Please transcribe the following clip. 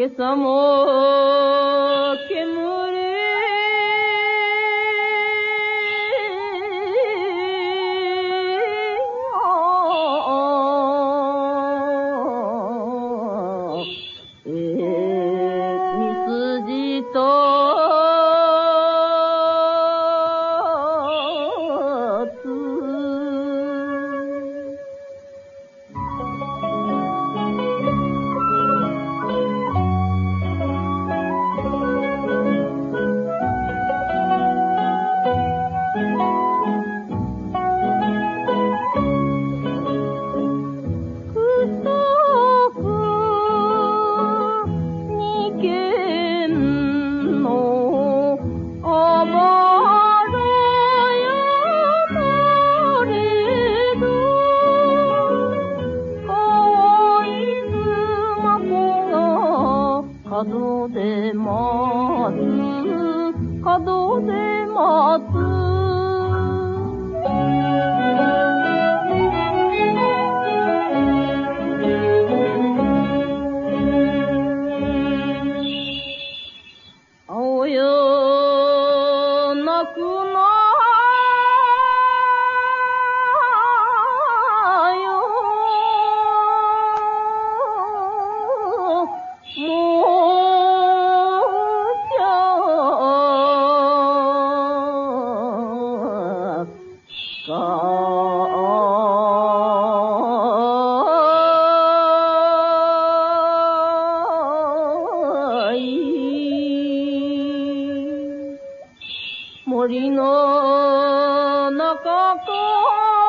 que somos que 角で待つ、角で待つ。森の中から